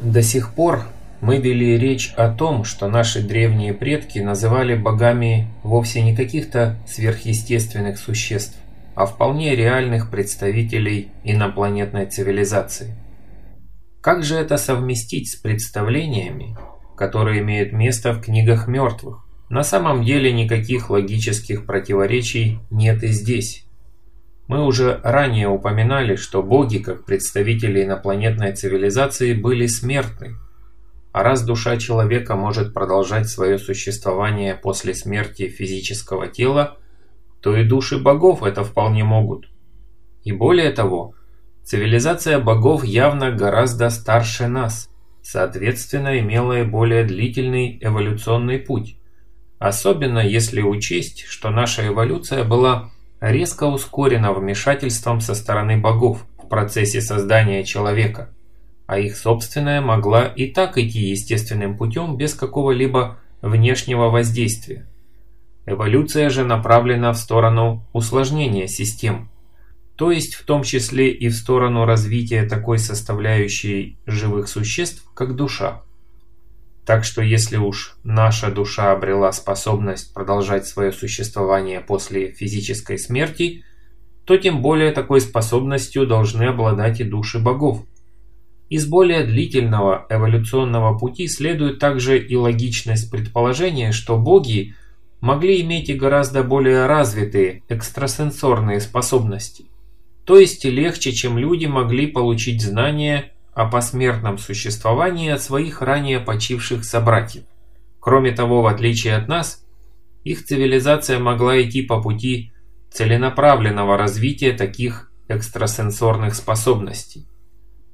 До сих пор мы вели речь о том, что наши древние предки называли богами вовсе не каких-то сверхъестественных существ, а вполне реальных представителей инопланетной цивилизации. Как же это совместить с представлениями, которые имеют место в книгах мертвых? На самом деле никаких логических противоречий нет и здесь. Мы уже ранее упоминали, что боги, как представители инопланетной цивилизации, были смертны. А раз душа человека может продолжать свое существование после смерти физического тела, то и души богов это вполне могут. И более того, цивилизация богов явно гораздо старше нас, соответственно имела и более длительный эволюционный путь. Особенно если учесть, что наша эволюция была резко ускорено вмешательством со стороны богов в процессе создания человека, а их собственная могла и так идти естественным путем без какого-либо внешнего воздействия. Эволюция же направлена в сторону усложнения систем, то есть в том числе и в сторону развития такой составляющей живых существ, как душа. Так что если уж наша душа обрела способность продолжать свое существование после физической смерти, то тем более такой способностью должны обладать и души богов. Из более длительного эволюционного пути следует также и логичность предположения, что боги могли иметь и гораздо более развитые экстрасенсорные способности. То есть легче, чем люди могли получить знания о посмертном существовании от своих ранее почивших собратьев. Кроме того, в отличие от нас, их цивилизация могла идти по пути целенаправленного развития таких экстрасенсорных способностей.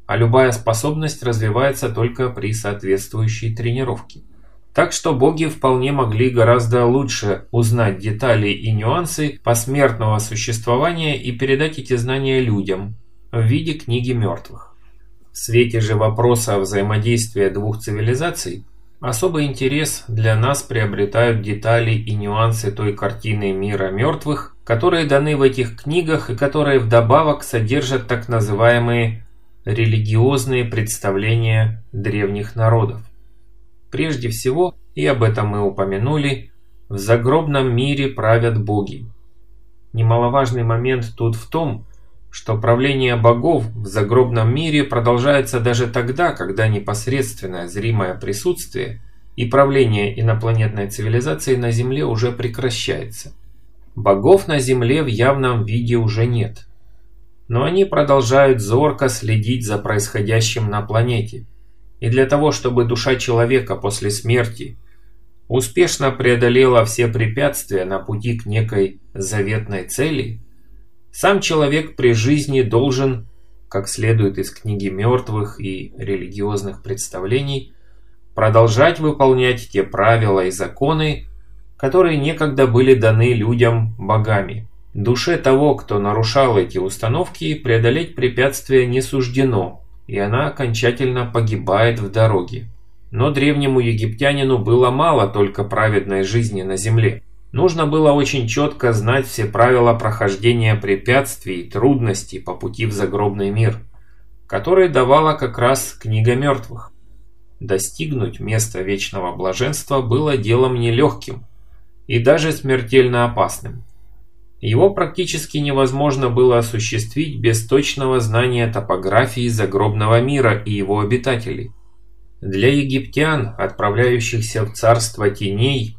А любая способность развивается только при соответствующей тренировке. Так что боги вполне могли гораздо лучше узнать детали и нюансы посмертного существования и передать эти знания людям в виде книги мертвых. В свете же вопроса взаимодействия двух цивилизаций особый интерес для нас приобретают детали и нюансы той картины мира мертвых, которые даны в этих книгах и которые вдобавок содержат так называемые религиозные представления древних народов. Прежде всего, и об этом мы упомянули, в загробном мире правят боги. Немаловажный момент тут в том, что правление богов в загробном мире продолжается даже тогда, когда непосредственное зримое присутствие и правление инопланетной цивилизации на Земле уже прекращается. Богов на Земле в явном виде уже нет. Но они продолжают зорко следить за происходящим на планете. И для того, чтобы душа человека после смерти успешно преодолела все препятствия на пути к некой заветной цели – сам человек при жизни должен, как следует из книги мертвых и религиозных представлений, продолжать выполнять те правила и законы, которые некогда были даны людям богами. Душе того, кто нарушал эти установки, преодолеть препятствия не суждено, и она окончательно погибает в дороге. Но древнему египтянину было мало только праведной жизни на земле. Нужно было очень четко знать все правила прохождения препятствий и трудностей по пути в загробный мир, которые давала как раз книга мертвых. Достигнуть места вечного блаженства было делом нелегким и даже смертельно опасным. Его практически невозможно было осуществить без точного знания топографии загробного мира и его обитателей. Для египтян, отправляющихся в царство теней,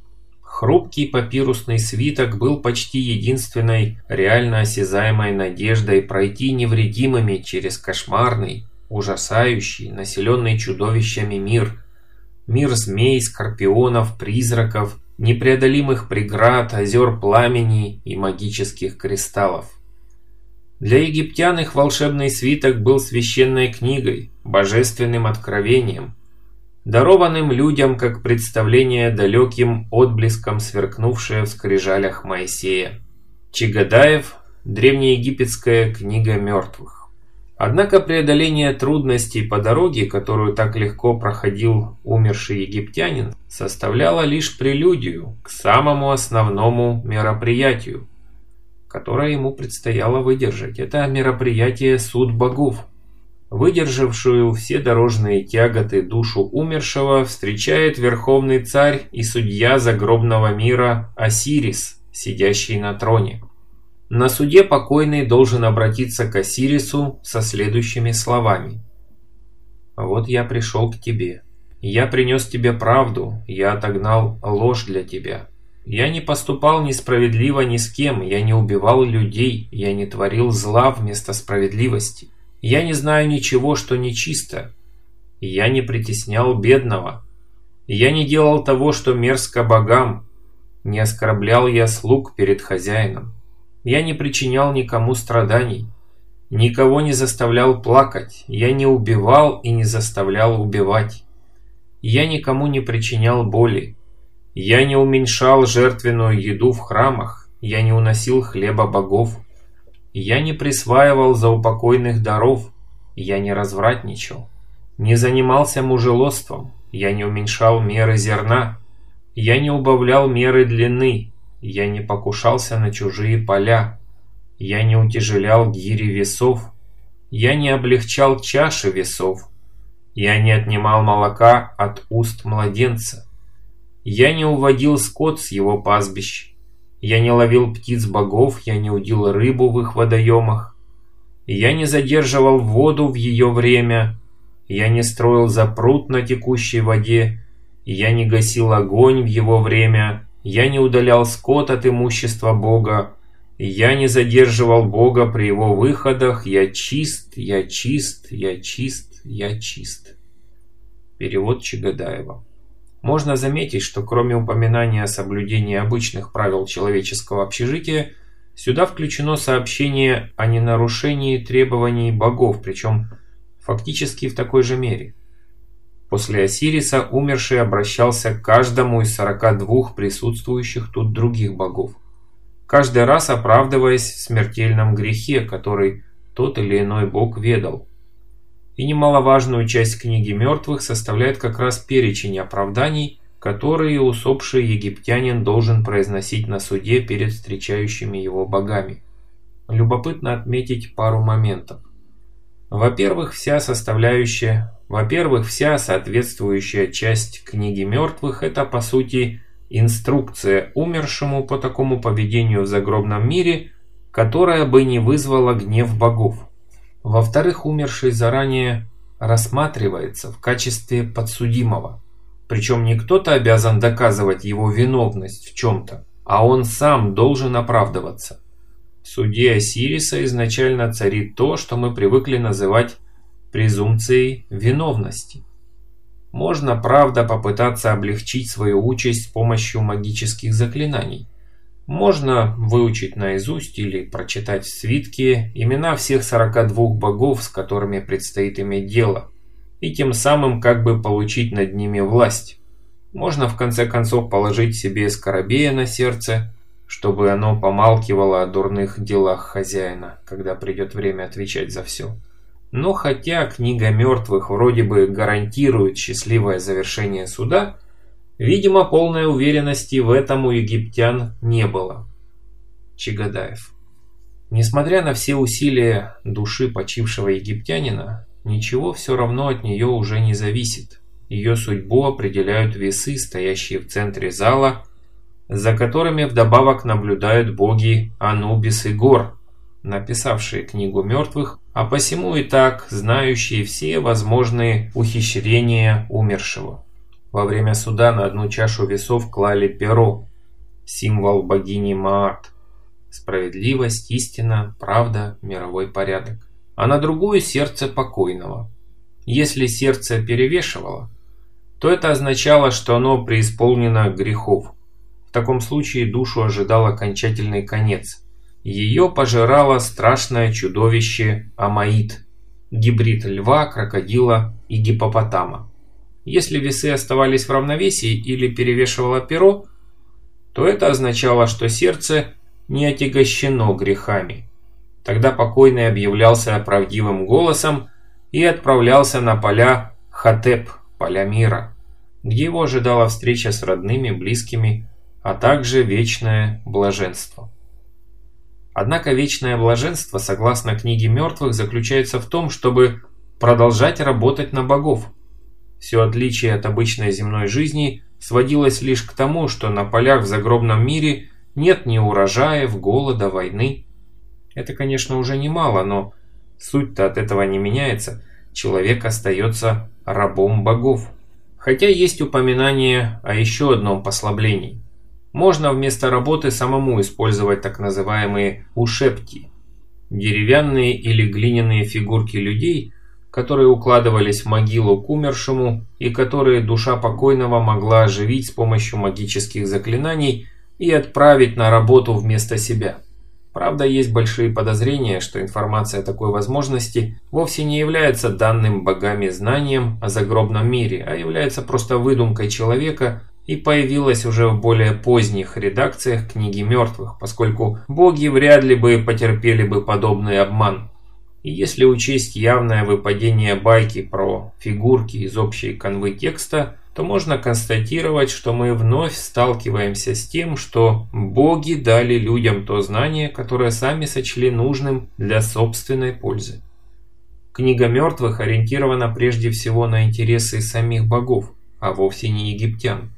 Хрупкий папирусный свиток был почти единственной реально осязаемой надеждой пройти невредимыми через кошмарный, ужасающий, населенный чудовищами мир. Мир змей, скорпионов, призраков, непреодолимых преград, озер пламени и магических кристаллов. Для египтян их волшебный свиток был священной книгой, божественным откровением, дарованным людям как представление далеким отблеском сверкнувшее в скрижалях Моисея. Чигадаев Древнеегипетская книга мертвых. Однако преодоление трудностей по дороге, которую так легко проходил умерший египтянин, составляло лишь прелюдию к самому основному мероприятию, которое ему предстояло выдержать. Это мероприятие суд богов. Выдержавшую все дорожные тяготы душу умершего, встречает верховный царь и судья загробного мира Осирис, сидящий на троне. На суде покойный должен обратиться к Осирису со следующими словами. «Вот я пришел к тебе. Я принес тебе правду, я отогнал ложь для тебя. Я не поступал несправедливо ни с кем, я не убивал людей, я не творил зла вместо справедливости. Я не знаю ничего, что нечисто. Я не притеснял бедного. Я не делал того, что мерзко богам. Не оскорблял я слуг перед хозяином. Я не причинял никому страданий. Никого не заставлял плакать. Я не убивал и не заставлял убивать. Я никому не причинял боли. Я не уменьшал жертвенную еду в храмах. Я не уносил хлеба богов. Я не присваивал заупокойных даров, я не развратничал, не занимался мужелоством, я не уменьшал меры зерна, я не убавлял меры длины, я не покушался на чужие поля, я не утяжелял гири весов, я не облегчал чаши весов, я не отнимал молока от уст младенца, я не уводил скот с его пастбищ, я не ловил птиц богов, я не удил рыбу в их водоемах. Я не задерживал воду в ее время. Я не строил запрут на текущей воде. Я не гасил огонь в его время. Я не удалял скот от имущества Бога. Я не задерживал Бога при его выходах. Я чист, я чист, я чист, я чист. Перевод Чагадаева. Можно заметить, что кроме упоминания о соблюдении обычных правил человеческого общежития, сюда включено сообщение о ненарушении требований богов, причем фактически в такой же мере. После Осириса умерший обращался к каждому из 42 присутствующих тут других богов, каждый раз оправдываясь в смертельном грехе, который тот или иной бог ведал. И немаловажную часть книги мертвых составляет как раз перечень оправданий, которые усопший египтянин должен произносить на суде перед встречающими его богами. Любопытно отметить пару моментов. Во-первых, вся составляющая, во-первых, вся соответствующая часть книги мертвых – это, по сути, инструкция умершему по такому поведению в загробном мире, которая бы не вызвала гнев богов. Во-вторых, умерший заранее рассматривается в качестве подсудимого. Причем не кто-то обязан доказывать его виновность в чем-то, а он сам должен оправдываться. В суде Осириса изначально царит то, что мы привыкли называть презумпцией виновности. Можно, правда, попытаться облегчить свою участь с помощью магических заклинаний – можно выучить наизусть или прочитать в свитке имена всех 42 богов, с которыми предстоит иметь дело, и тем самым как бы получить над ними власть. Можно в конце концов положить себе скоробея на сердце, чтобы оно помалкивало о дурных делах хозяина, когда придет время отвечать за все. Но хотя книга мертвых вроде бы гарантирует счастливое завершение суда – Видимо, полной уверенности в этом у египтян не было. Чагадаев. Несмотря на все усилия души почившего египтянина, ничего все равно от нее уже не зависит. Ее судьбу определяют весы, стоящие в центре зала, за которыми вдобавок наблюдают боги Анубис и Гор, написавшие книгу мертвых, а посему и так знающие все возможные ухищрения умершего. Во время суда на одну чашу весов клали перо, символ богини Маат. Справедливость, истина, правда, мировой порядок. А на другую сердце покойного. Если сердце перевешивало, то это означало, что оно преисполнено грехов. В таком случае душу ожидал окончательный конец. Ее пожирало страшное чудовище Амаид, гибрид льва, крокодила и гипопотама. Если весы оставались в равновесии или перевешивало перо, то это означало, что сердце не отягощено грехами. Тогда покойный объявлялся правдивым голосом и отправлялся на поля Хатеп, поля мира, где его ожидала встреча с родными, близкими, а также вечное блаженство. Однако вечное блаженство, согласно книге мертвых, заключается в том, чтобы продолжать работать на богов. Все отличие от обычной земной жизни сводилось лишь к тому, что на полях в загробном мире нет ни урожаев, голода, войны. Это, конечно, уже немало, но суть-то от этого не меняется. Человек остается рабом богов. Хотя есть упоминание о еще одном послаблении. Можно вместо работы самому использовать так называемые ушепти. Деревянные или глиняные фигурки людей, которые укладывались в могилу к умершему и которые душа покойного могла оживить с помощью магических заклинаний и отправить на работу вместо себя. Правда, есть большие подозрения, что информация о такой возможности вовсе не является данным богами знанием о загробном мире, а является просто выдумкой человека и появилась уже в более поздних редакциях книги мертвых, поскольку боги вряд ли бы потерпели бы подобный обман. И если учесть явное выпадение байки про фигурки из общей канвы текста – то можно констатировать, что мы вновь сталкиваемся с тем, что боги дали людям то знание, которое сами сочли нужным для собственной пользы. Книга мертвых ориентирована прежде всего на интересы самих богов, а вовсе не египтян.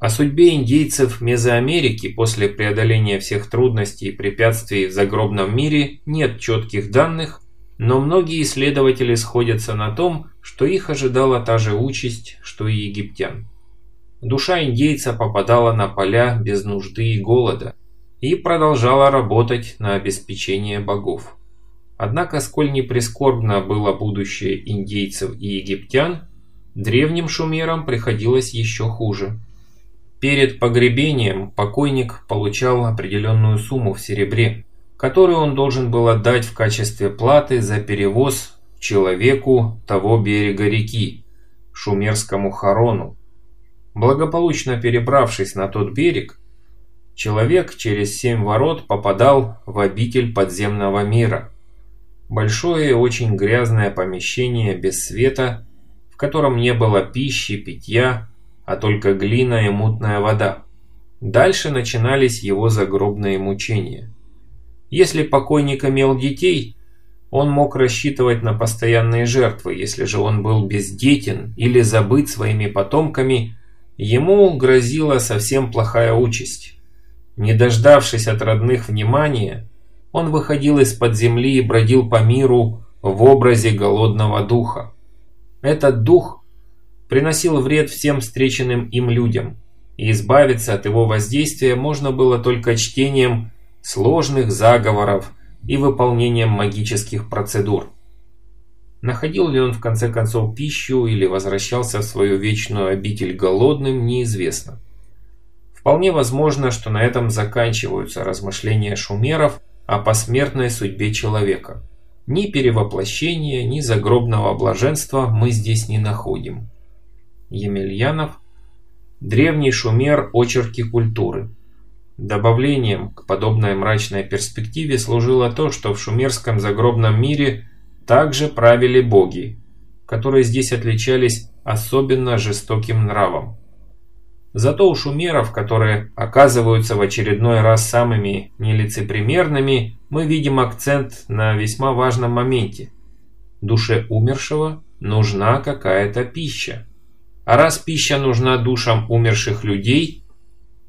О судьбе индейцев Мезоамерики после преодоления всех трудностей и препятствий в загробном мире нет четких данных, но многие исследователи сходятся на том, что их ожидала та же участь, что и египтян. Душа индейца попадала на поля без нужды и голода и продолжала работать на обеспечение богов. Однако, сколь не прискорбно было будущее индейцев и египтян, древним шумерам приходилось еще хуже. Перед погребением покойник получал определенную сумму в серебре, которую он должен был отдать в качестве платы за перевоз человеку того берега реки, шумерскому Харону. Благополучно перебравшись на тот берег, человек через семь ворот попадал в обитель подземного мира. Большое и очень грязное помещение без света, в котором не было пищи, питья, а только глина и мутная вода. Дальше начинались его загробные мучения. Если покойник имел детей – он мог рассчитывать на постоянные жертвы, если же он был бездетен или забыт своими потомками, ему грозила совсем плохая участь. Не дождавшись от родных внимания, он выходил из-под земли и бродил по миру в образе голодного духа. Этот дух приносил вред всем встреченным им людям, и избавиться от его воздействия можно было только чтением сложных заговоров, и выполнением магических процедур. Находил ли он в конце концов пищу или возвращался в свою вечную обитель голодным, неизвестно. Вполне возможно, что на этом заканчиваются размышления шумеров о посмертной судьбе человека. Ни перевоплощения, ни загробного блаженства мы здесь не находим. Емельянов Древний шумер очерки культуры Добавлением к подобной мрачной перспективе служило то, что в шумерском загробном мире также правили боги, которые здесь отличались особенно жестоким нравом. Зато у шумеров, которые оказываются в очередной раз самыми нелицепримерными, мы видим акцент на весьма важном моменте. Душе умершего нужна какая-то пища. А раз пища нужна душам умерших людей –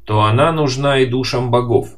то она нужна и душам богов.